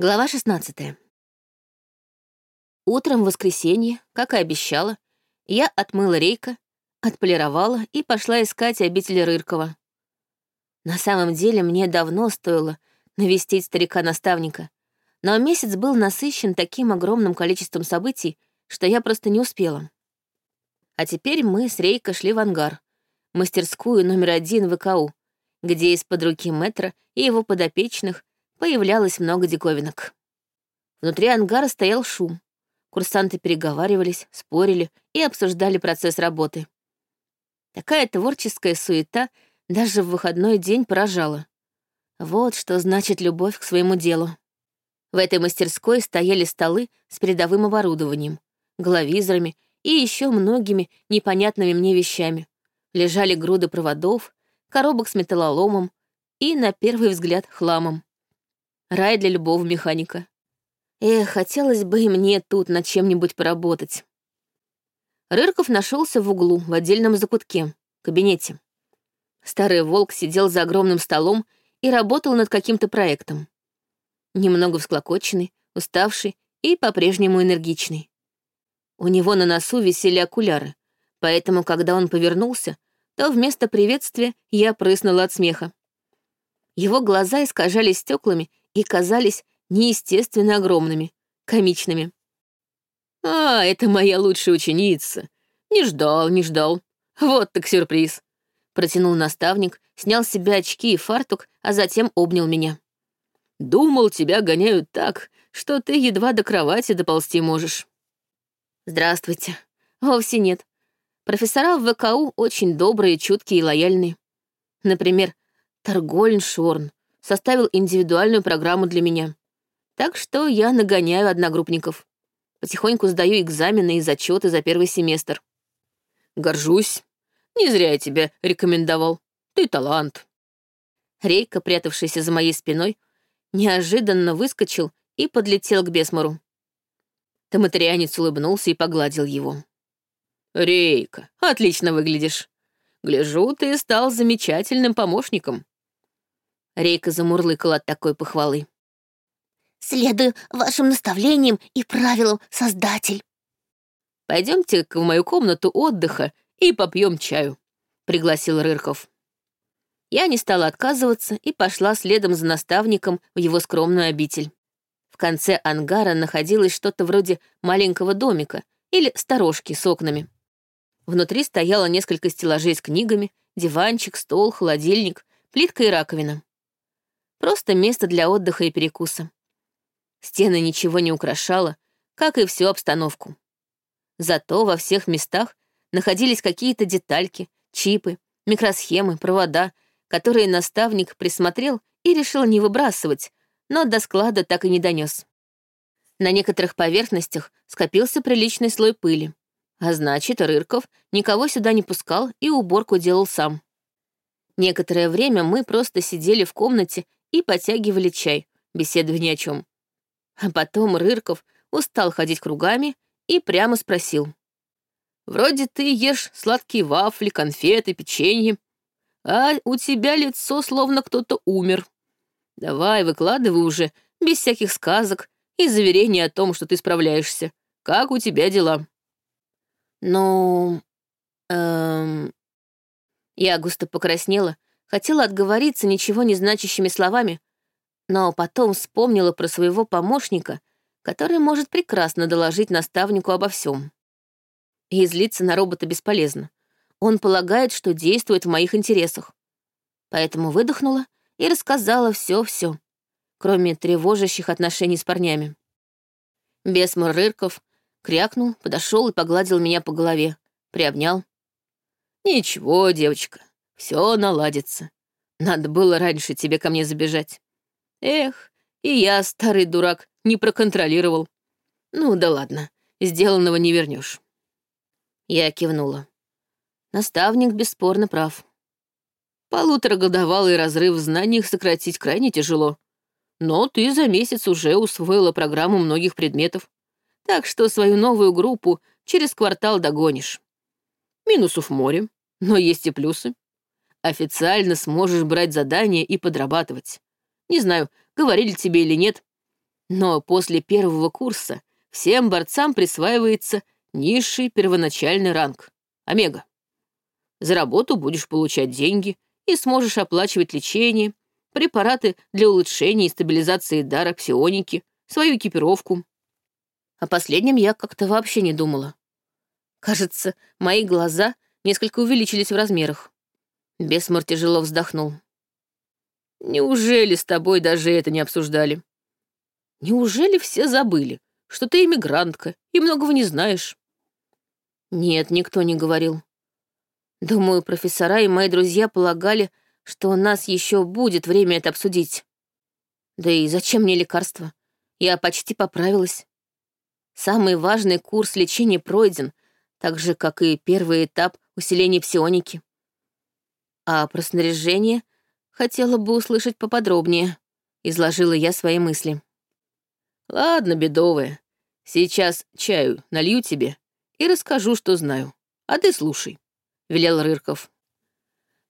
Глава 16. Утром в воскресенье, как и обещала, я отмыла рейка, отполировала и пошла искать обитель Рыркова. На самом деле мне давно стоило навестить старика-наставника, но месяц был насыщен таким огромным количеством событий, что я просто не успела. А теперь мы с Рейка шли в ангар, мастерскую номер один ВКУ, где из-под руки Метра и его подопечных появлялось много диковинок. Внутри ангара стоял шум. Курсанты переговаривались, спорили и обсуждали процесс работы. Такая творческая суета даже в выходной день поражала. Вот что значит любовь к своему делу. В этой мастерской стояли столы с передовым оборудованием, головизорами и еще многими непонятными мне вещами. Лежали груды проводов, коробок с металлоломом и, на первый взгляд, хламом. Рай для любого механика. Эх, хотелось бы и мне тут над чем-нибудь поработать. Рырков нашелся в углу, в отдельном закутке, кабинете. Старый волк сидел за огромным столом и работал над каким-то проектом. Немного всклокоченный, уставший и по-прежнему энергичный. У него на носу висели окуляры, поэтому, когда он повернулся, то вместо приветствия я прыснула от смеха. Его глаза искажались стеклами и казались неестественно огромными, комичными. «А, это моя лучшая ученица. Не ждал, не ждал. Вот так сюрприз!» Протянул наставник, снял с себя очки и фартук, а затем обнял меня. «Думал, тебя гоняют так, что ты едва до кровати доползти можешь». «Здравствуйте. Вовсе нет. Профессора в ВКУ очень добрые, чуткие и лояльные. Например, Торгольн Шорн составил индивидуальную программу для меня. Так что я нагоняю одногруппников. Потихоньку сдаю экзамены и зачеты за первый семестр. Горжусь. Не зря я тебя рекомендовал. Ты талант. Рейка, прятавшийся за моей спиной, неожиданно выскочил и подлетел к Бесмору. Томатарианец улыбнулся и погладил его. «Рейка, отлично выглядишь. Гляжу, ты стал замечательным помощником. Рейка замурлыкала от такой похвалы. «Следую вашим наставлениям и правилам, Создатель». «Пойдемте-ка в мою комнату отдыха и попьем чаю», — пригласил Рырков. Я не стала отказываться и пошла следом за наставником в его скромную обитель. В конце ангара находилось что-то вроде маленького домика или сторожки с окнами. Внутри стояло несколько стеллажей с книгами, диванчик, стол, холодильник, плитка и раковина. Просто место для отдыха и перекуса. Стены ничего не украшало, как и всю обстановку. Зато во всех местах находились какие-то детальки, чипы, микросхемы, провода, которые наставник присмотрел и решил не выбрасывать, но до склада так и не донес. На некоторых поверхностях скопился приличный слой пыли, а значит, Рырков никого сюда не пускал и уборку делал сам. Некоторое время мы просто сидели в комнате и потягивали чай, беседуя ни о чем. А потом Рырков устал ходить кругами и прямо спросил. «Вроде ты ешь сладкие вафли, конфеты, печенье, а у тебя лицо словно кто-то умер. Давай, выкладывай уже, без всяких сказок и заверений о том, что ты справляешься. Как у тебя дела?» «Ну... эм...» Я густо покраснела, Хотела отговориться ничего не значащими словами, но потом вспомнила про своего помощника, который может прекрасно доложить наставнику обо всем. И злиться на робота бесполезно. Он полагает, что действует в моих интересах. Поэтому выдохнула и рассказала все-все, кроме тревожащих отношений с парнями. Бесмур Рырков крякнул, подошел и погладил меня по голове, приобнял. «Ничего, девочка, все наладится. Надо было раньше тебе ко мне забежать. Эх, и я, старый дурак, не проконтролировал. Ну да ладно, сделанного не вернешь. Я кивнула. Наставник бесспорно прав. Полуторагодовалый разрыв в знаниях сократить крайне тяжело. Но ты за месяц уже усвоила программу многих предметов, так что свою новую группу через квартал догонишь. Минусов море, но есть и плюсы официально сможешь брать задания и подрабатывать. Не знаю, говорили тебе или нет. Но после первого курса всем борцам присваивается низший первоначальный ранг — омега. За работу будешь получать деньги и сможешь оплачивать лечение, препараты для улучшения и стабилизации дара псионики, свою экипировку. О последнем я как-то вообще не думала. Кажется, мои глаза несколько увеличились в размерах. Бесмор тяжело вздохнул. «Неужели с тобой даже это не обсуждали? Неужели все забыли, что ты иммигрантка и многого не знаешь?» «Нет, никто не говорил. Думаю, профессора и мои друзья полагали, что у нас еще будет время это обсудить. Да и зачем мне лекарства? Я почти поправилась. Самый важный курс лечения пройден, так же, как и первый этап усиления псионики. А про снаряжение хотела бы услышать поподробнее, изложила я свои мысли. Ладно, бедовая, сейчас чаю налью тебе и расскажу, что знаю. А ты слушай, — велел Рырков.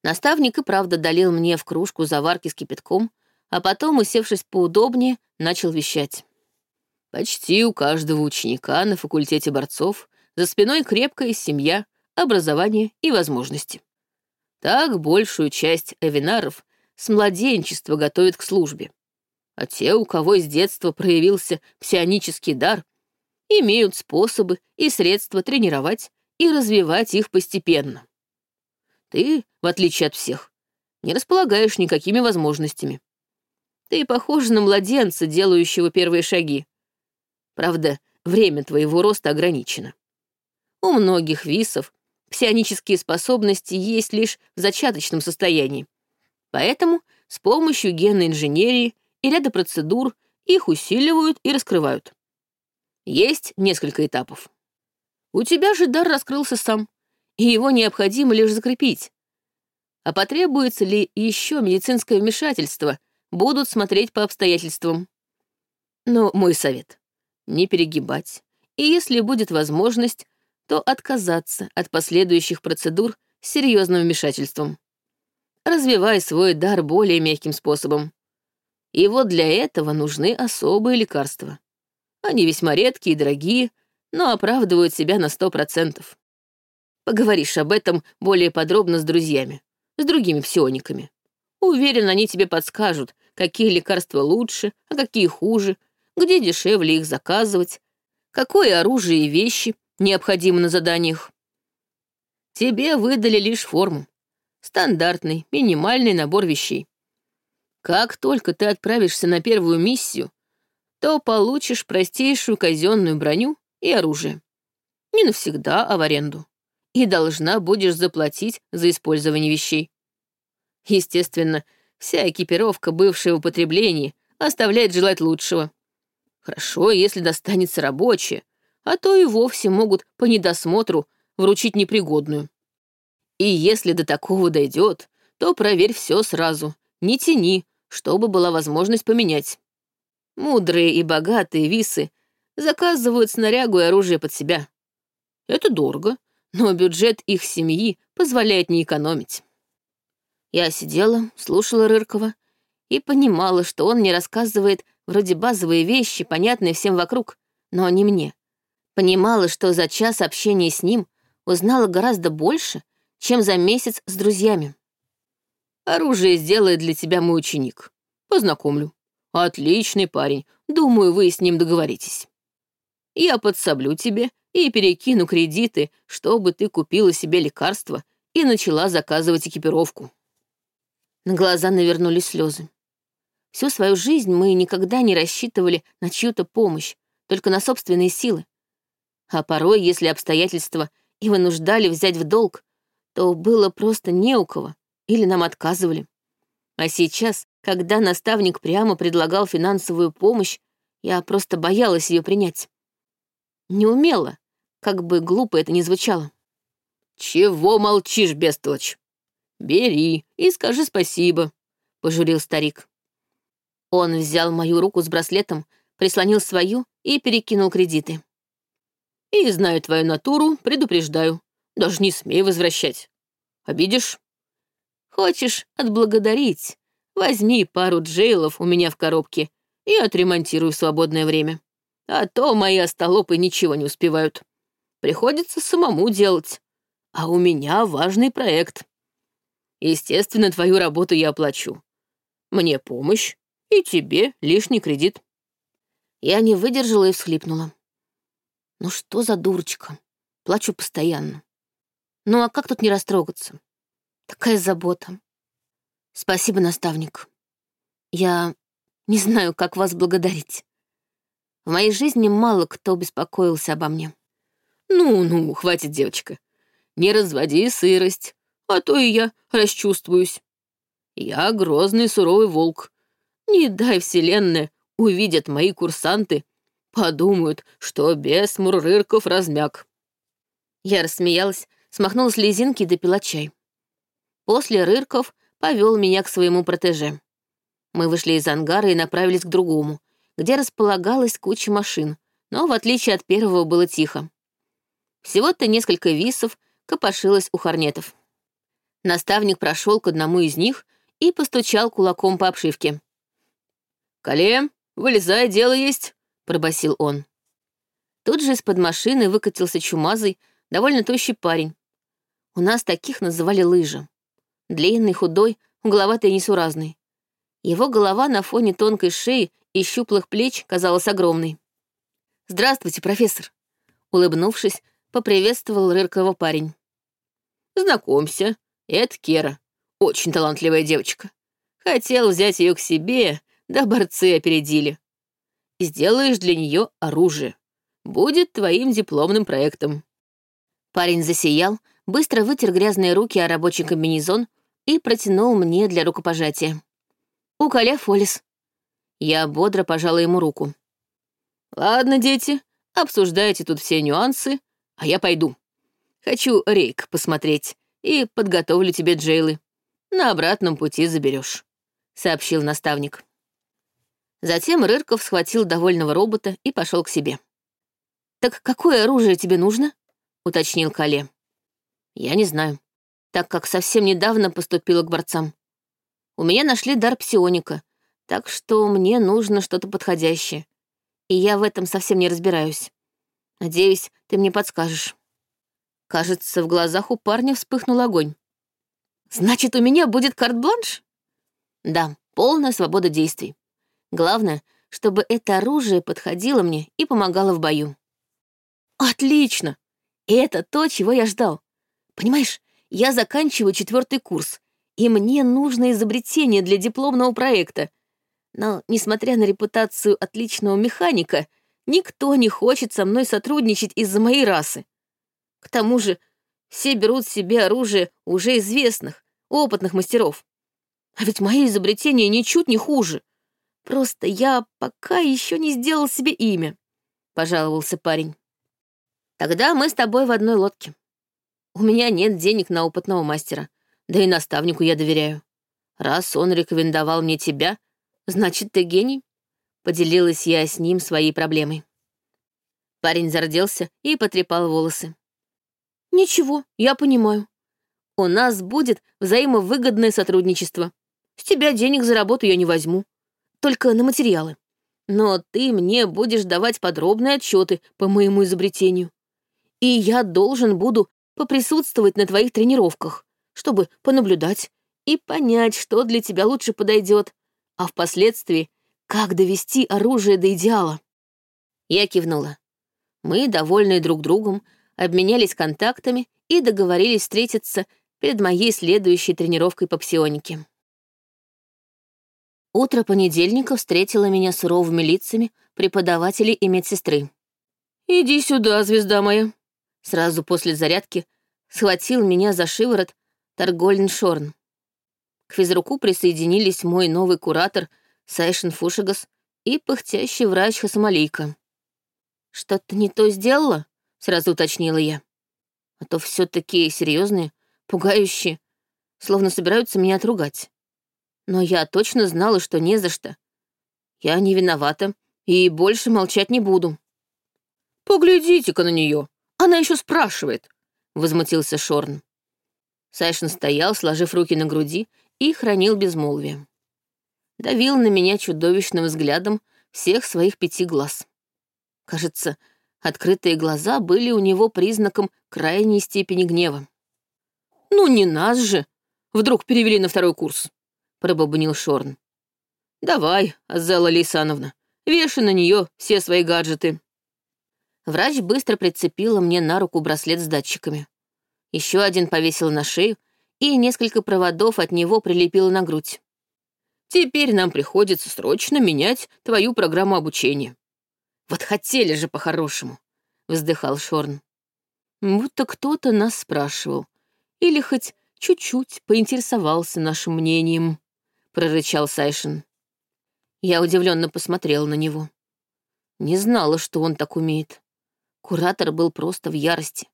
Наставник и правда долил мне в кружку заварки с кипятком, а потом, усевшись поудобнее, начал вещать. Почти у каждого ученика на факультете борцов за спиной крепкая семья, образование и возможности. Так большую часть эвинаров с младенчества готовят к службе. А те, у кого с детства проявился псионический дар, имеют способы и средства тренировать и развивать их постепенно. Ты, в отличие от всех, не располагаешь никакими возможностями. Ты похожа на младенца, делающего первые шаги. Правда, время твоего роста ограничено. У многих висов псионические способности есть лишь в зачаточном состоянии. Поэтому с помощью генной инженерии и ряда процедур их усиливают и раскрывают. Есть несколько этапов. У тебя же дар раскрылся сам и его необходимо лишь закрепить. А потребуется ли еще медицинское вмешательство, будут смотреть по обстоятельствам. Но мой совет — не перегибать, и если будет возможность, то отказаться от последующих процедур с серьезным вмешательством. Развивай свой дар более мягким способом. И вот для этого нужны особые лекарства. Они весьма редкие и дорогие, но оправдывают себя на сто процентов. Поговоришь об этом более подробно с друзьями, с другими псиониками. Уверен, они тебе подскажут, какие лекарства лучше, а какие хуже, где дешевле их заказывать, какое оружие и вещи необходимы на заданиях. Тебе выдали лишь форму. Стандартный, минимальный набор вещей. Как только ты отправишься на первую миссию, то получишь простейшую казенную броню и оружие. Не навсегда, а в аренду и должна будешь заплатить за использование вещей. Естественно, вся экипировка, бывшая в употреблении, оставляет желать лучшего. Хорошо, если достанется рабочая, а то и вовсе могут по недосмотру вручить непригодную. И если до такого дойдет, то проверь все сразу, не тяни, чтобы была возможность поменять. Мудрые и богатые висы заказывают снарягу и оружие под себя. Это дорого, но бюджет их семьи позволяет не экономить. Я сидела, слушала Рыркова и понимала, что он мне рассказывает вроде базовые вещи, понятные всем вокруг, но не мне. Понимала, что за час общения с ним узнала гораздо больше, чем за месяц с друзьями. «Оружие сделает для тебя мой ученик. Познакомлю. Отличный парень. Думаю, вы с ним договоритесь. Я подсоблю тебе и перекину кредиты, чтобы ты купила себе лекарства и начала заказывать экипировку». На глаза навернулись слезы. Всю свою жизнь мы никогда не рассчитывали на чью-то помощь, только на собственные силы. А порой, если обстоятельства и вынуждали взять в долг, то было просто не у кого, или нам отказывали. А сейчас, когда наставник прямо предлагал финансовую помощь, я просто боялась ее принять. Не умела, как бы глупо это ни звучало. «Чего молчишь, бестолочь? Бери и скажи спасибо», — пожурил старик. Он взял мою руку с браслетом, прислонил свою и перекинул кредиты. «И знаю твою натуру, предупреждаю. Даже не смей возвращать. Обидишь? Хочешь отблагодарить? Возьми пару джейлов у меня в коробке и отремонтирую в свободное время. А то мои остолопы ничего не успевают. Приходится самому делать. А у меня важный проект. Естественно, твою работу я оплачу. Мне помощь, и тебе лишний кредит. Я не выдержала и всхлипнула. Ну что за дурочка? Плачу постоянно. Ну а как тут не растрогаться? Такая забота. Спасибо, наставник. Я не знаю, как вас благодарить. В моей жизни мало кто беспокоился обо мне. Ну-ну, хватит, девочка. Не разводи сырость, а то и я расчувствуюсь. Я грозный суровый волк. Не дай вселенная, увидят мои курсанты, подумают, что без Муррырков размяк. Я рассмеялась, смахнула слезинки и допила чай. После Рырков повел меня к своему протеже. Мы вышли из ангара и направились к другому, где располагалась куча машин, но, в отличие от первого, было тихо. Всего-то несколько висов копошилось у хорнетов. Наставник прошел к одному из них и постучал кулаком по обшивке. «Кале, вылезай, дело есть», — пробасил он. Тут же из-под машины выкатился чумазый, довольно тощий парень. У нас таких называли лыжи. Длинный, худой, угловатый и несуразный. Его голова на фоне тонкой шеи и щуплых плеч казалась огромной. «Здравствуйте, профессор!» Улыбнувшись, поприветствовал Рыркова парень. «Знакомься, это Кера, очень талантливая девочка. Хотел взять ее к себе, да борцы опередили. Сделаешь для нее оружие. Будет твоим дипломным проектом». Парень засиял, быстро вытер грязные руки о рабочий комбинезон и протянул мне для рукопожатия. «У Каля Фолис». Я бодро пожала ему руку. «Ладно, дети, обсуждайте тут все нюансы, а я пойду. Хочу рейк посмотреть и подготовлю тебе джейлы. На обратном пути заберешь», — сообщил наставник. Затем Рырков схватил довольного робота и пошел к себе. «Так какое оружие тебе нужно?» — уточнил Кале. «Я не знаю, так как совсем недавно поступила к борцам. У меня нашли дар псионика, так что мне нужно что-то подходящее. И я в этом совсем не разбираюсь. Надеюсь, ты мне подскажешь». Кажется, в глазах у парня вспыхнул огонь. «Значит, у меня будет карт-бланш?» «Да, полная свобода действий. Главное, чтобы это оружие подходило мне и помогало в бою». «Отлично! Это то, чего я ждал. Понимаешь, я заканчиваю четвертый курс, и мне нужно изобретение для дипломного проекта. Но, несмотря на репутацию отличного механика, никто не хочет со мной сотрудничать из-за моей расы. К тому же все берут себе оружие уже известных, опытных мастеров. А ведь мои изобретения ничуть не хуже. Просто я пока еще не сделал себе имя», — пожаловался парень. «Тогда мы с тобой в одной лодке. У меня нет денег на опытного мастера, да и наставнику я доверяю. Раз он рекомендовал мне тебя, значит, ты гений?» Поделилась я с ним своей проблемой. Парень зарделся и потрепал волосы. «Ничего, я понимаю. У нас будет взаимовыгодное сотрудничество. С тебя денег за работу я не возьму, только на материалы. Но ты мне будешь давать подробные отчеты по моему изобретению. И я должен буду поприсутствовать на твоих тренировках, чтобы понаблюдать и понять, что для тебя лучше подойдет, а впоследствии, как довести оружие до идеала. Я кивнула. Мы, довольные друг другом, обменялись контактами и договорились встретиться перед моей следующей тренировкой по псионике. Утро понедельника встретило меня суровыми лицами преподавателей и медсестры. «Иди сюда, звезда моя!» Сразу после зарядки схватил меня за шиворот Таргольн Шорн. К физруку присоединились мой новый куратор Сайшин Фушигас и пыхтящий врач Хасамалейка. «Что-то не то сделала?» — сразу уточнила я. «А то все такие серьезные, пугающие, словно собираются меня отругать. Но я точно знала, что не за что. Я не виновата и больше молчать не буду». «Поглядите-ка на нее, она еще спрашивает», — возмутился Шорн. Сайшин стоял, сложив руки на груди, и хранил безмолвие. Давил на меня чудовищным взглядом, всех своих пяти глаз. Кажется, открытые глаза были у него признаком крайней степени гнева. «Ну не нас же! Вдруг перевели на второй курс!» — пробобнил Шорн. «Давай, Азелла Лейсановна, вешай на нее все свои гаджеты». Врач быстро прицепила мне на руку браслет с датчиками. Еще один повесил на шею, и несколько проводов от него прилепила на грудь. «Теперь нам приходится срочно менять твою программу обучения». «Вот хотели же по-хорошему», — вздыхал Шорн. «Будто кто-то нас спрашивал. Или хоть чуть-чуть поинтересовался нашим мнением», — прорычал Сайшин. Я удивленно посмотрела на него. Не знала, что он так умеет. Куратор был просто в ярости.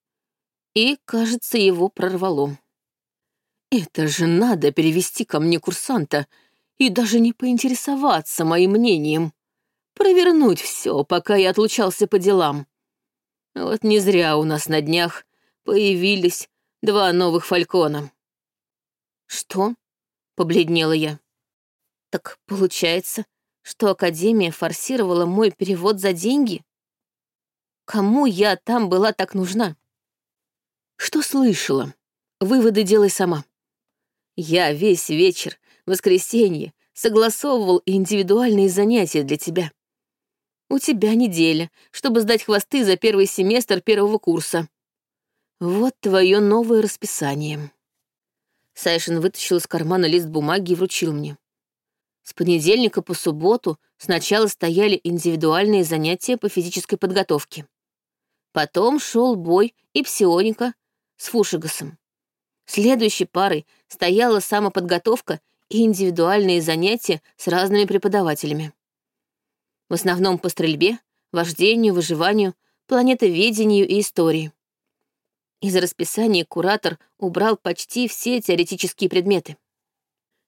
И, кажется, его прорвало. Это же надо перевести ко мне курсанта и даже не поинтересоваться моим мнением. Провернуть все, пока я отлучался по делам. Вот не зря у нас на днях появились два новых фалькона. Что? Побледнела я. Так получается, что Академия форсировала мой перевод за деньги? Кому я там была так нужна? Что слышала? Выводы делай сама. Я весь вечер, воскресенье, согласовывал индивидуальные занятия для тебя. У тебя неделя, чтобы сдать хвосты за первый семестр первого курса. Вот твое новое расписание. Сайшин вытащил из кармана лист бумаги и вручил мне. С понедельника по субботу сначала стояли индивидуальные занятия по физической подготовке. Потом шел бой и псионика с Фушигасом. Следующей парой стояла самоподготовка и индивидуальные занятия с разными преподавателями. В основном по стрельбе, вождению, выживанию, планетоведению и истории. Из расписания куратор убрал почти все теоретические предметы.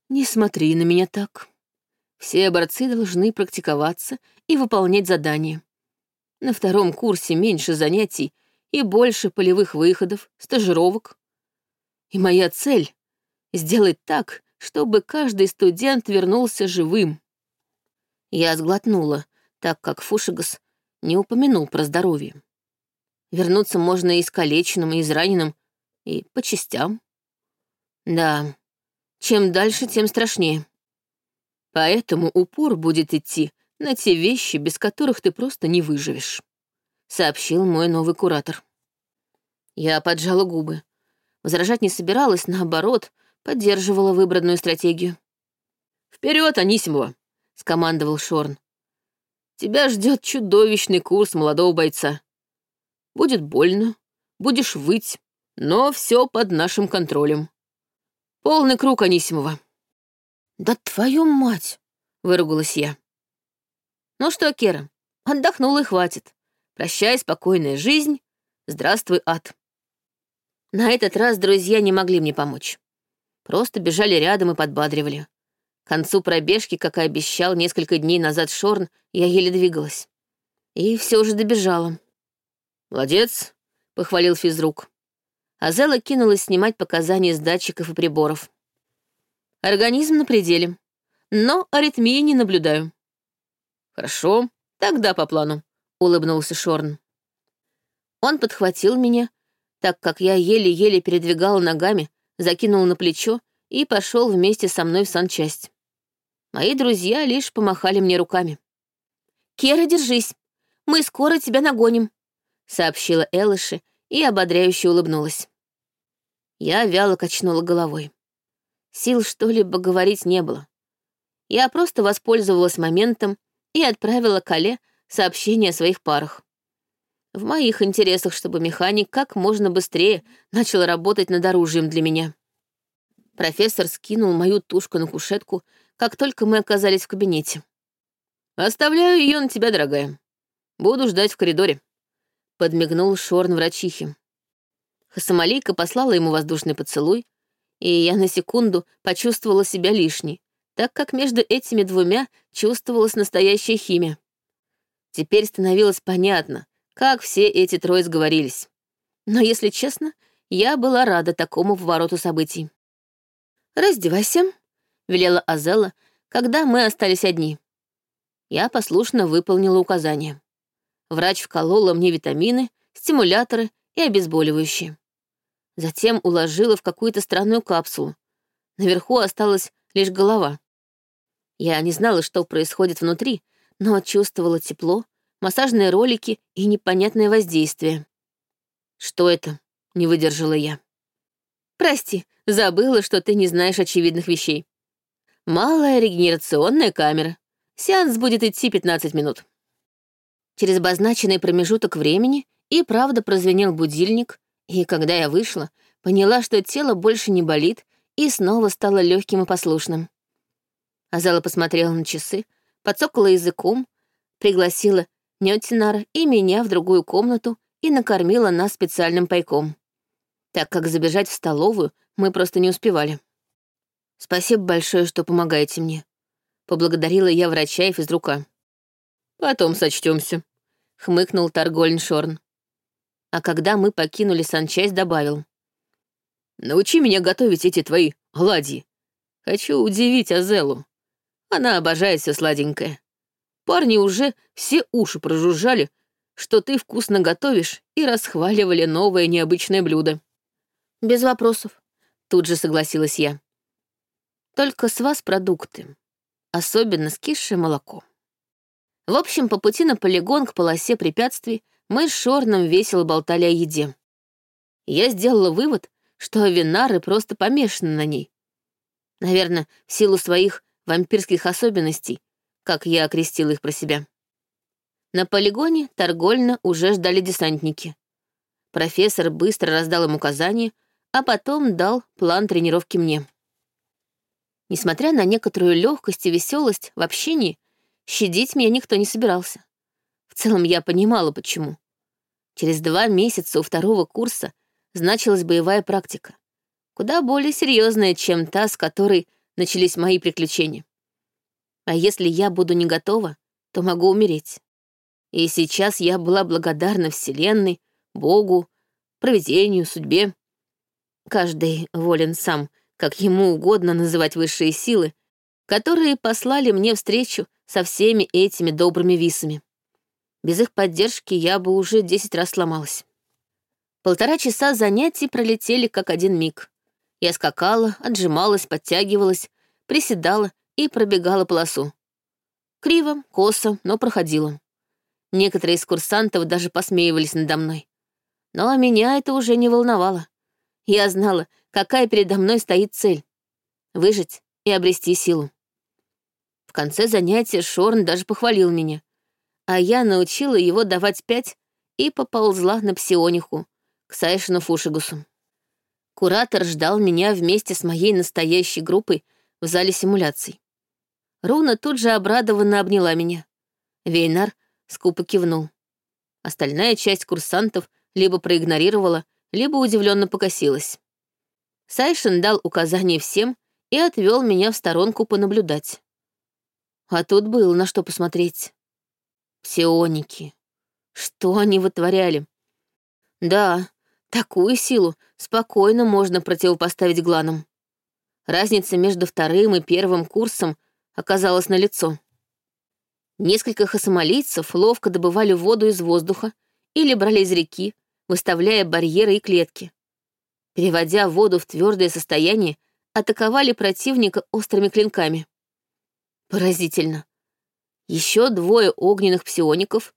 «Не смотри на меня так», все борцы должны практиковаться и выполнять задания. На втором курсе меньше занятий и больше полевых выходов, стажировок. И моя цель — сделать так, чтобы каждый студент вернулся живым. Я сглотнула, так как Фушигас не упомянул про здоровье. Вернуться можно и искалеченным, и израненным, и по частям. Да, чем дальше, тем страшнее. Поэтому упор будет идти на те вещи, без которых ты просто не выживешь», — сообщил мой новый куратор. Я поджала губы. Возражать не собиралась, наоборот, поддерживала выбранную стратегию. «Вперед, Анисимова!» — скомандовал Шорн. «Тебя ждет чудовищный курс молодого бойца. Будет больно, будешь выть, но все под нашим контролем. Полный круг, Анисимова». «Да твою мать!» — выругалась я. «Ну что, Кера, отдохнула и хватит. Прощай, спокойная жизнь. Здравствуй, ад». На этот раз друзья не могли мне помочь. Просто бежали рядом и подбадривали. К концу пробежки, как и обещал несколько дней назад Шорн, я еле двигалась. И все же добежала. «Молодец», — похвалил физрук. Азела кинулась снимать показания с датчиков и приборов. Организм на пределе. Но аритмии не наблюдаю. Хорошо, тогда по плану, улыбнулся Шорн. Он подхватил меня, так как я еле-еле передвигала ногами, закинул на плечо и пошел вместе со мной в санчасть. Мои друзья лишь помахали мне руками. «Кера, держись, мы скоро тебя нагоним», — сообщила Элыши и ободряюще улыбнулась. Я вяло качнула головой. Сил что-либо говорить не было. Я просто воспользовалась моментом и отправила Кале сообщение о своих парах. В моих интересах, чтобы механик как можно быстрее начал работать над оружием для меня. Профессор скинул мою тушку на кушетку, как только мы оказались в кабинете. «Оставляю ее на тебя, дорогая. Буду ждать в коридоре», — подмигнул Шорн врачихе. Хасамалейка послала ему воздушный поцелуй, и я на секунду почувствовала себя лишней, так как между этими двумя чувствовалась настоящая химия. Теперь становилось понятно, как все эти трое сговорились. Но, если честно, я была рада такому повороту событий. «Раздевайся», — велела Азела, когда мы остались одни. Я послушно выполнила указание. Врач вколола мне витамины, стимуляторы и обезболивающие. Затем уложила в какую-то странную капсулу. Наверху осталась лишь голова. Я не знала, что происходит внутри, но чувствовала тепло, массажные ролики и непонятное воздействие. «Что это?» — не выдержала я. «Прости, забыла, что ты не знаешь очевидных вещей. Малая регенерационная камера. Сеанс будет идти 15 минут». Через обозначенный промежуток времени и правда прозвенел будильник, и когда я вышла, поняла, что тело больше не болит и снова стало легким и послушным. Азала посмотрела на часы, подсокала языком, пригласила Нётинара и меня в другую комнату и накормила нас специальным пайком, так как забежать в столовую мы просто не успевали. «Спасибо большое, что помогаете мне», — поблагодарила я врача и физрука. «Потом сочтёмся», — хмыкнул Таргольн Шорн. А когда мы покинули санчасть, добавил. «Научи меня готовить эти твои оладьи. Хочу удивить Азелу. Она обожает все сладенькое. Парни уже все уши прожужжали, что ты вкусно готовишь, и расхваливали новое необычное блюдо. Без вопросов. Тут же согласилась я. Только с вас продукты. Особенно скисшее молоко. В общем, по пути на полигон к полосе препятствий мы с Шорном весело болтали о еде. Я сделала вывод, что винары просто помешаны на ней. Наверное, в силу своих вампирских особенностей, как я окрестил их про себя. На полигоне Торгольна уже ждали десантники. Профессор быстро раздал им указания, а потом дал план тренировки мне. Несмотря на некоторую легкость и веселость в общении, щадить меня никто не собирался. В целом я понимала, почему. Через два месяца у второго курса значилась боевая практика, куда более серьезная, чем та, с которой начались мои приключения. А если я буду не готова, то могу умереть. И сейчас я была благодарна Вселенной, Богу, провидению, судьбе. Каждый волен сам, как ему угодно называть высшие силы, которые послали мне встречу со всеми этими добрыми висами. Без их поддержки я бы уже десять раз сломалась. Полтора часа занятий пролетели как один миг. Я скакала, отжималась, подтягивалась, приседала и пробегала полосу. Криво, косо, но проходила. Некоторые из курсантов даже посмеивались надо мной. Но меня это уже не волновало. Я знала, какая передо мной стоит цель — выжить и обрести силу. В конце занятия Шорн даже похвалил меня, а я научила его давать пять и поползла на псиониху, к Сайшину Фушигусу. Куратор ждал меня вместе с моей настоящей группой в зале симуляций. Руна тут же обрадованно обняла меня. Вейнар скупо кивнул. Остальная часть курсантов либо проигнорировала, либо удивленно покосилась. Сайшин дал указание всем и отвел меня в сторонку понаблюдать. А тут было на что посмотреть. Псионики. Что они вытворяли? Да, такую силу спокойно можно противопоставить гланам. Разница между вторым и первым курсом оказалась налицо. Несколько хасамалийцев ловко добывали воду из воздуха или брали из реки, выставляя барьеры и клетки. Переводя воду в твердое состояние, атаковали противника острыми клинками. Поразительно. Еще двое огненных псиоников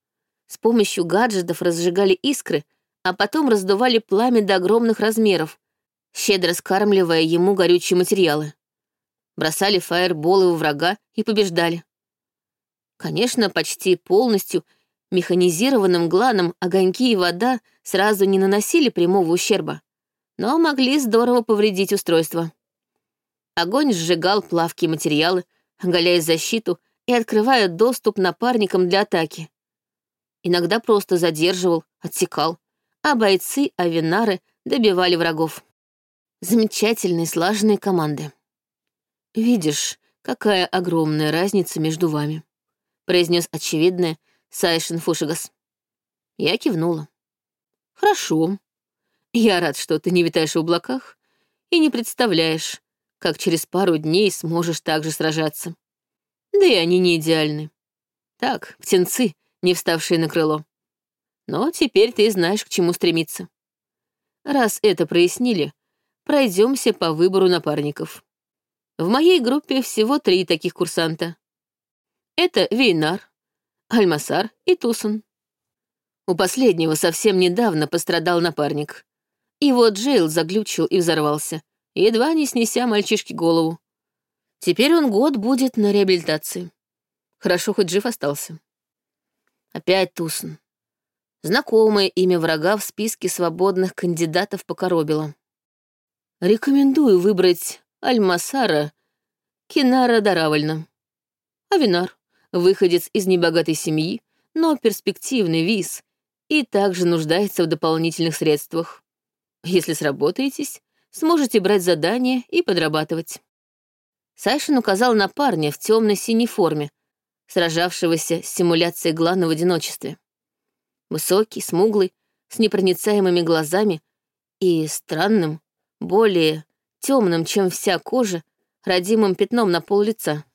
с помощью гаджетов разжигали искры, а потом раздували пламя до огромных размеров, щедро скармливая ему горючие материалы. Бросали фаерболы у врага и побеждали. Конечно, почти полностью механизированным гланом огоньки и вода сразу не наносили прямого ущерба, но могли здорово повредить устройство. Огонь сжигал плавкие материалы, оголяя защиту и открывая доступ напарникам для атаки. Иногда просто задерживал, отсекал, а бойцы Авинары добивали врагов. Замечательные слаженные команды. «Видишь, какая огромная разница между вами», — произнес очевидное Сайшин Фушигас. Я кивнула. «Хорошо. Я рад, что ты не витаешь в облаках и не представляешь, как через пару дней сможешь так же сражаться. Да и они не идеальны. Так, птенцы, не вставшие на крыло. Но теперь ты знаешь, к чему стремиться. Раз это прояснили, пройдемся по выбору напарников. В моей группе всего три таких курсанта. Это Вейнар, Альмасар и Тусон. У последнего совсем недавно пострадал напарник. Вот Джейл заглючил и взорвался, едва не снеся мальчишке голову. Теперь он год будет на реабилитации. Хорошо, хоть жив остался. Опять Тусон. Знакомое имя врага в списке свободных кандидатов покоробило. Рекомендую выбрать Альмасара Кинара Даравальна. Авинар, выходец из небогатой семьи, но перспективный виз и также нуждается в дополнительных средствах. Если сработаетесь, сможете брать задания и подрабатывать. Сайшин указал на парня в темно-синей форме, сражавшегося с симуляцией глана в одиночестве. Высокий, смуглый, с непроницаемыми глазами и странным, более темным, чем вся кожа, родимым пятном на пол лица.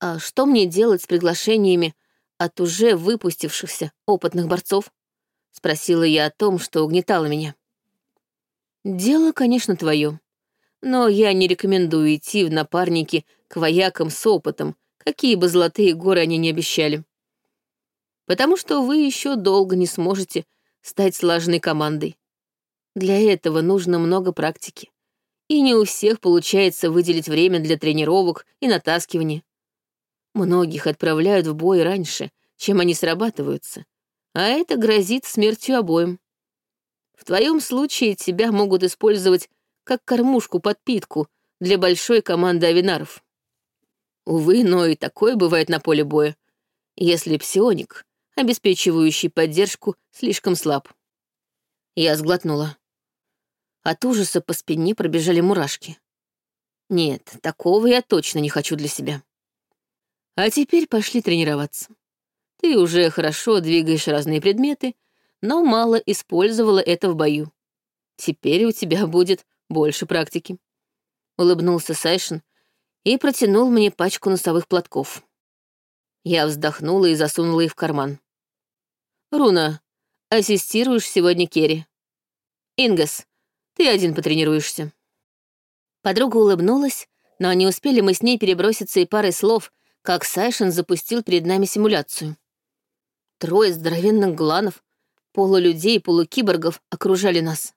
А что мне делать с приглашениями от уже выпустившихся опытных борцов? Спросила я о том, что угнетало меня. Дело, конечно, твое. Но я не рекомендую идти в напарники к воякам с опытом, какие бы золотые горы они не обещали. Потому что вы еще долго не сможете стать слаженной командой. Для этого нужно много практики. И не у всех получается выделить время для тренировок и натаскивания. Многих отправляют в бой раньше, чем они срабатываются, а это грозит смертью обоим. В твоем случае тебя могут использовать как кормушку-подпитку для большой команды авинаров. Увы, но и такое бывает на поле боя, если псионик, обеспечивающий поддержку, слишком слаб. Я сглотнула. От ужаса по спине пробежали мурашки. Нет, такого я точно не хочу для себя. А теперь пошли тренироваться. Ты уже хорошо двигаешь разные предметы, но мало использовала это в бою. Теперь у тебя будет больше практики. Улыбнулся Сайшин и протянул мне пачку носовых платков. Я вздохнула и засунула их в карман. «Руна, ассистируешь сегодня Керри. Ингас, ты один потренируешься». Подруга улыбнулась, но не успели мы с ней переброситься и парой слов, как Сайшин запустил перед нами симуляцию. Трое здоровенных гланов, полулюдей и полукиборгов окружали нас.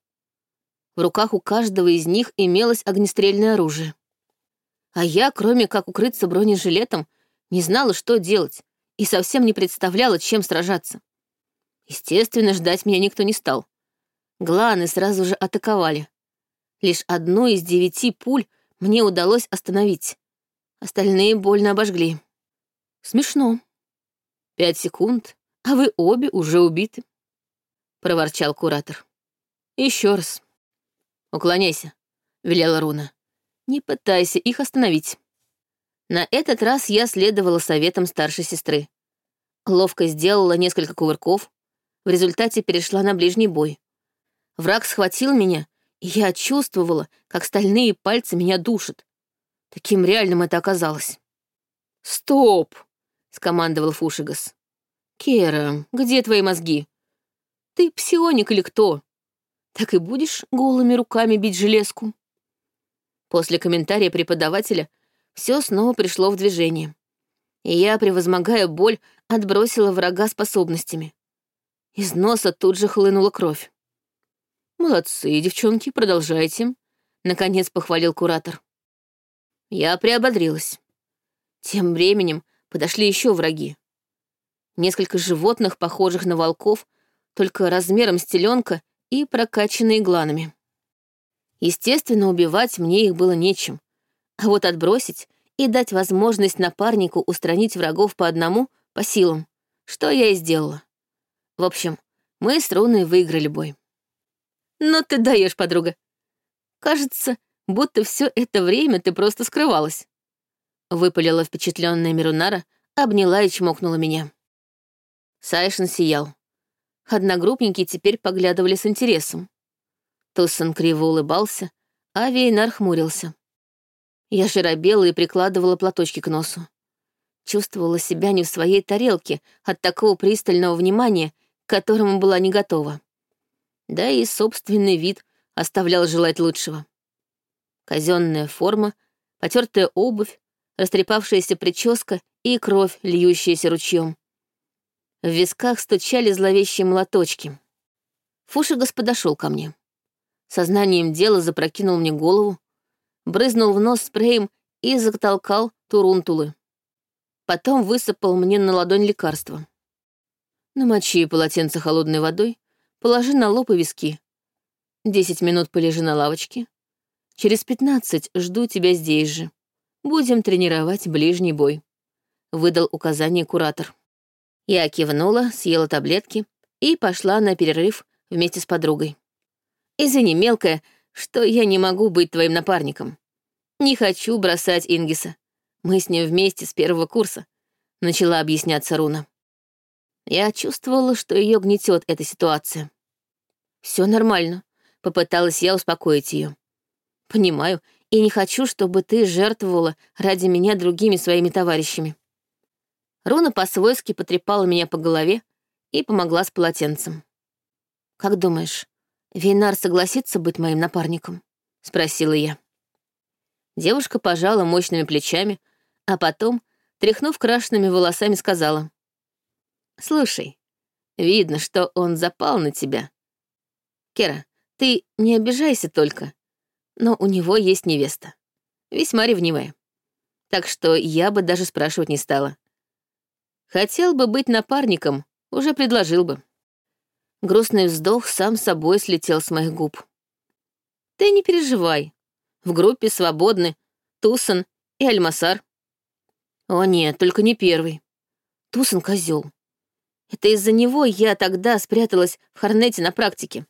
В руках у каждого из них имелось огнестрельное оружие. А я, кроме как укрыться бронежилетом, не знала, что делать, и совсем не представляла, чем сражаться. Естественно, ждать меня никто не стал. Гланы сразу же атаковали. Лишь одну из девяти пуль мне удалось остановить. Остальные больно обожгли. Смешно. Пять секунд, а вы обе уже убиты. Проворчал куратор. Еще раз. Уклоняйся, велела Руна. Не пытайся их остановить. На этот раз я следовала советам старшей сестры. Ловко сделала несколько кувырков, в результате перешла на ближний бой. Враг схватил меня, и я чувствовала, как стальные пальцы меня душат. Таким реальным это оказалось. «Стоп!» — скомандовал Фушигас. «Кера, где твои мозги? Ты псионик или кто? Так и будешь голыми руками бить железку?» После комментария преподавателя все снова пришло в движение. И я, превозмогая боль, отбросила врага способностями. Из носа тут же хлынула кровь. «Молодцы, девчонки, продолжайте», — наконец похвалил куратор. Я приободрилась. Тем временем подошли еще враги. Несколько животных, похожих на волков, только размером с теленка и прокачанные гланами. Естественно, убивать мне их было нечем. А вот отбросить и дать возможность напарнику устранить врагов по одному по силам, что я и сделала. В общем, мы с Руной выиграли бой. «Ну ты даешь, подруга. Кажется, будто все это время ты просто скрывалась. Выпалила впечатленная Мирунара, обняла и чмокнула меня. Сайшин сиял. Одногруппники теперь поглядывали с интересом. Туссон криво улыбался, а Вейнар хмурился. Я широбела и прикладывала платочки к носу. Чувствовала себя не в своей тарелке от такого пристального внимания, к которому была не готова. Да и собственный вид оставлял желать лучшего. Казенная форма, потертая обувь, растрепавшаяся прическа и кровь, льющаяся ручьем. В висках стучали зловещие молоточки. Фушигас подошел ко мне. Сознанием дела запрокинул мне голову, брызнул в нос спреем и затолкал турунтулы. Потом высыпал мне на ладонь лекарство. Намочи полотенце холодной водой, положи на лоб и виски. Десять минут полежи на лавочке. Через пятнадцать жду тебя здесь же. Будем тренировать ближний бой. Выдал указание куратор. Я кивнула, съела таблетки и пошла на перерыв вместе с подругой. Извини, мелкая, что я не могу быть твоим напарником. Не хочу бросать Ингиса. Мы с ним вместе с первого курса. Начала объясняться Руна. Я чувствовала, что ее гнетет эта ситуация. Все нормально. Попыталась я успокоить ее. Понимаю, и не хочу, чтобы ты жертвовала ради меня другими своими товарищами. Руна по-свойски потрепала меня по голове и помогла с полотенцем. «Как думаешь, Вейнар согласится быть моим напарником?» — спросила я. Девушка пожала мощными плечами, а потом, тряхнув крашенными волосами, сказала. «Слушай, видно, что он запал на тебя. Кера, ты не обижайся только, но у него есть невеста, весьма ревнивая. Так что я бы даже спрашивать не стала. Хотел бы быть напарником, уже предложил бы». Грустный вздох сам собой слетел с моих губ. «Ты не переживай, в группе свободны Тусон и Альмасар. О нет, только не первый. Тусон козел. Это из-за него я тогда спряталась в Хорнете на практике.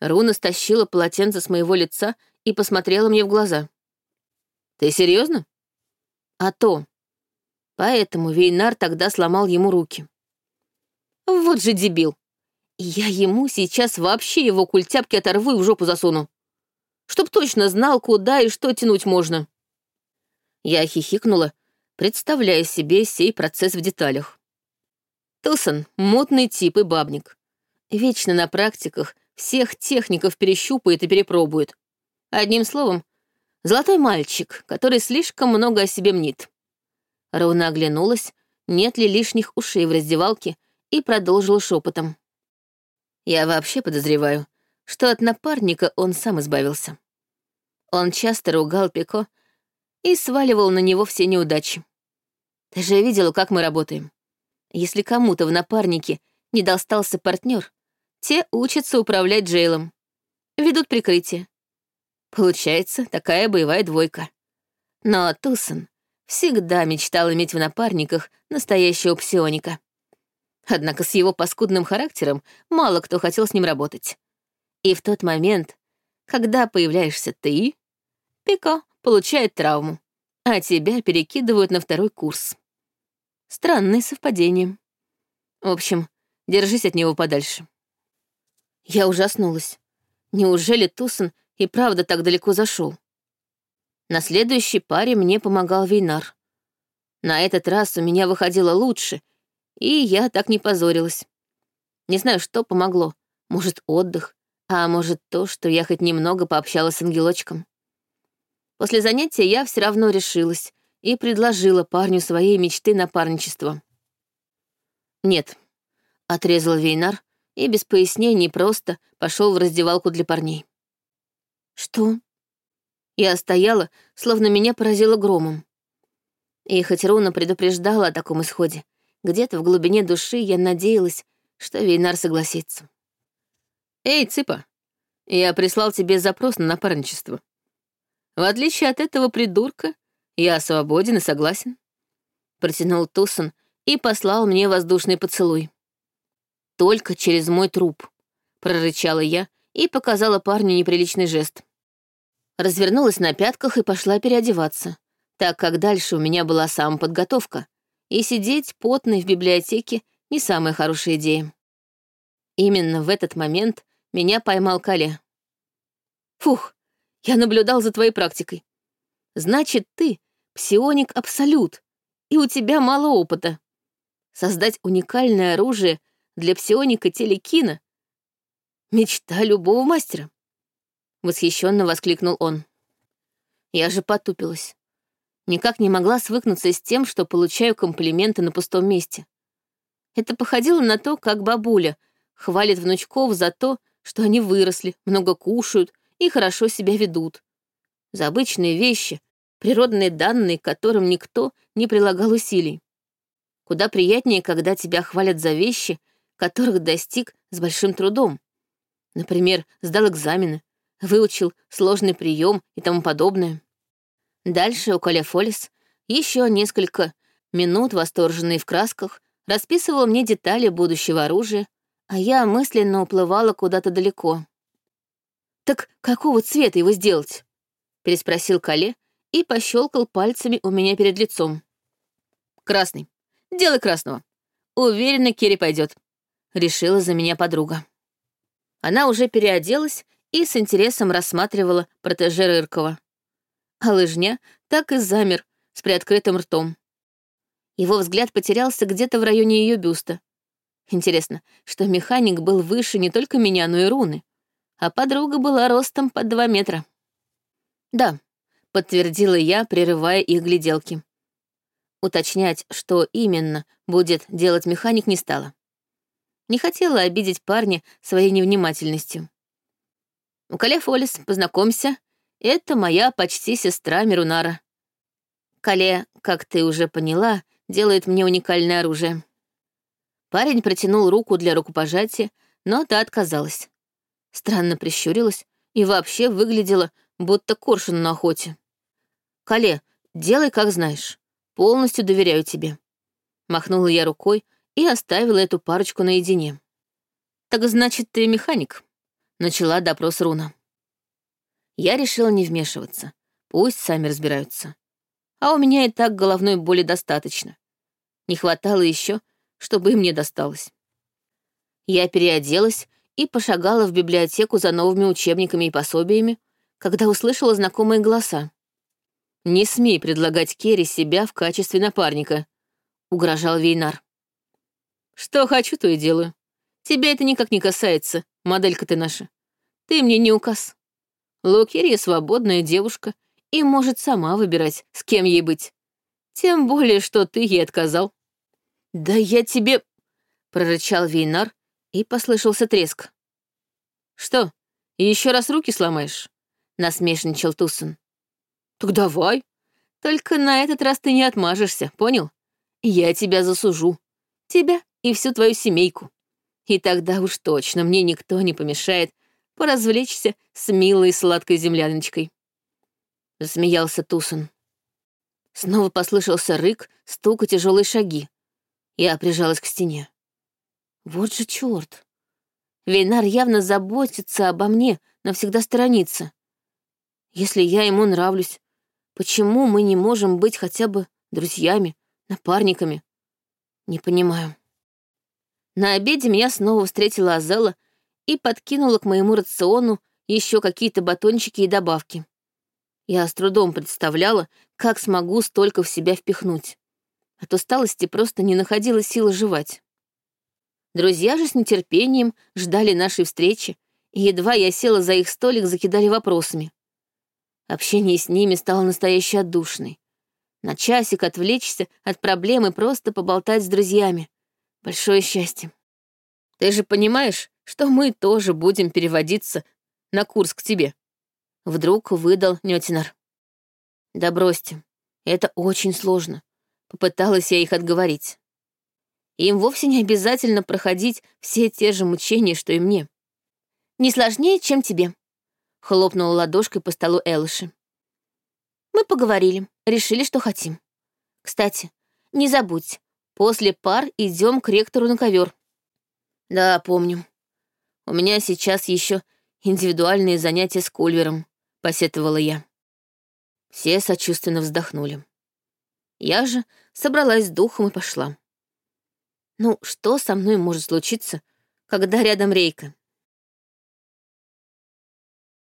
Руна стащила полотенце с моего лица и посмотрела мне в глаза. «Ты серьезно? «А то. Поэтому Вейнар тогда сломал ему руки». «Вот же дебил. Я ему сейчас вообще его культяпки оторву и в жопу засуну чтоб точно знал, куда и что тянуть можно. Я хихикнула, представляя себе сей процесс в деталях. Тусон — мутный тип и бабник. Вечно на практиках всех техников перещупает и перепробует. Одним словом, золотой мальчик, который слишком много о себе мнит. Ровно оглянулась, нет ли лишних ушей в раздевалке, и продолжила шепотом. Я вообще подозреваю, что от напарника он сам избавился. Он часто ругал Пико и сваливал на него все неудачи. Ты же видела, как мы работаем. Если кому-то в напарнике не достался партнер, те учатся управлять Джейлом, ведут прикрытие. Получается такая боевая двойка. Но Тусон всегда мечтал иметь в напарниках настоящего псионика. Однако с его паскудным характером мало кто хотел с ним работать. И в тот момент, когда появляешься ты, Пико получает травму, а тебя перекидывают на второй курс. Странное совпадение. В общем, держись от него подальше. Я ужаснулась. Неужели Тусон и правда так далеко зашел? На следующей паре мне помогал Вейнар. На этот раз у меня выходило лучше, и я так не позорилась. Не знаю, что помогло. Может, отдых, а может, то, что я хоть немного пообщалась с ангелочком. После занятия я все равно решилась и предложила парню своей мечты напарничества. «Нет», — отрезал Вейнар и без пояснений просто пошел в раздевалку для парней. «Что?» Я стояла, словно меня поразило громом. И хоть Руна предупреждала о таком исходе, где-то в глубине души я надеялась, что Вейнар согласится. «Эй, Цыпа, я прислал тебе запрос на напарничество. В отличие от этого придурка, я свободен и согласен. Протянул Тусон и послал мне воздушный поцелуй. Только через мой труп, прорычала я и показала парню неприличный жест. Развернулась на пятках и пошла переодеваться, так как дальше у меня была самоподготовка, и сидеть потной в библиотеке не самая хорошая идея. Именно в этот момент меня поймал Кале. «Фух, я наблюдал за твоей практикой. Значит, ты — псионик Абсолют, и у тебя мало опыта. Создать уникальное оружие для псионика телекина — мечта любого мастера. Восхищенно воскликнул он. Я же потупилась. Никак не могла свыкнуться с тем, что получаю комплименты на пустом месте. Это походило на то, как бабуля хвалит внучков за то, что они выросли, много кушают и хорошо себя ведут. За обычные вещи, природные данные, которым никто не прилагал усилий. Куда приятнее, когда тебя хвалят за вещи, которых достиг с большим трудом. Например, сдал экзамены, выучил сложный прием и тому подобное. Дальше у Коля Фолис еще несколько минут, восторженный в красках, расписывал мне детали будущего оружия, а я мысленно уплывала куда-то далеко. «Так какого цвета его сделать?» — переспросил Кале и пощелкал пальцами у меня перед лицом. «Красный. Делай красного. Уверена, Керри пойдет», — решила за меня подруга. Она уже переоделась и с интересом рассматривала протеже Рыркова. А лыжня так и замер с приоткрытым ртом. Его взгляд потерялся где-то в районе ее бюста. Интересно, что механик был выше не только меня, но и руны, а подруга была ростом под два метра. «Да», — подтвердила я, прерывая их гляделки. Уточнять, что именно будет делать механик, не стала. Не хотела обидеть парня своей невнимательностью. «У Кале Фолис, познакомься, это моя почти сестра Мирунара. Кале, как ты уже поняла, делает мне уникальное оружие. Парень протянул руку для рукопожатия, но та отказалась. Странно прищурилась и вообще выглядела, будто коршун на охоте. «Кале, делай, как знаешь. Полностью доверяю тебе». Махнула я рукой и оставила эту парочку наедине. «Так значит, ты механик?» — начала допрос Руна. Я решила не вмешиваться. Пусть сами разбираются а у меня и так головной боли достаточно. Не хватало еще, чтобы и мне досталось. Я переоделась и пошагала в библиотеку за новыми учебниками и пособиями, когда услышала знакомые голоса. «Не смей предлагать Керри себя в качестве напарника», — угрожал Вейнар. «Что хочу, то и делаю. Тебя это никак не касается, моделька ты наша. Ты мне не указ. Лукерья свободная девушка и может сама выбирать, с кем ей быть. Тем более, что ты ей отказал. «Да я тебе...» — прорычал Вейнар, и послышался треск. «Что, еще раз руки сломаешь?» — насмешничал Тусон. «Так давай. Только на этот раз ты не отмажешься, понял? Я тебя засужу. Тебя и всю твою семейку. И тогда уж точно мне никто не помешает поразвлечься с милой сладкой земляночкой. — засмеялся Тусон. Снова послышался рык, стук и тяжелые шаги. Я прижалась к стене. Вот же черт! Вейнар явно заботится обо мне, навсегда сторонится. Если я ему нравлюсь, почему мы не можем быть хотя бы друзьями, напарниками? Не понимаю. На обеде меня снова встретила Азела и подкинула к моему рациону еще какие-то батончики и добавки. Я с трудом представляла, как смогу столько в себя впихнуть. От усталости просто не находила силы жевать. Друзья же с нетерпением ждали нашей встречи, и едва я села за их столик, закидали вопросами. Общение с ними стало настоящей отдушной. На часик отвлечься от проблемы просто поболтать с друзьями. Большое счастье. Ты же понимаешь, что мы тоже будем переводиться на курс к тебе. Вдруг выдал Нётинар. «Да бросьте, это очень сложно», — попыталась я их отговорить. Им вовсе не обязательно проходить все те же мучения, что и мне. «Не сложнее, чем тебе», — хлопнула ладошкой по столу Элыши. «Мы поговорили, решили, что хотим. Кстати, не забудь, после пар идем к ректору на ковер. «Да, помню. У меня сейчас еще индивидуальные занятия с Кульвером посетовала я. Все сочувственно вздохнули. Я же собралась с духом и пошла. Ну, что со мной может случиться, когда рядом Рейка?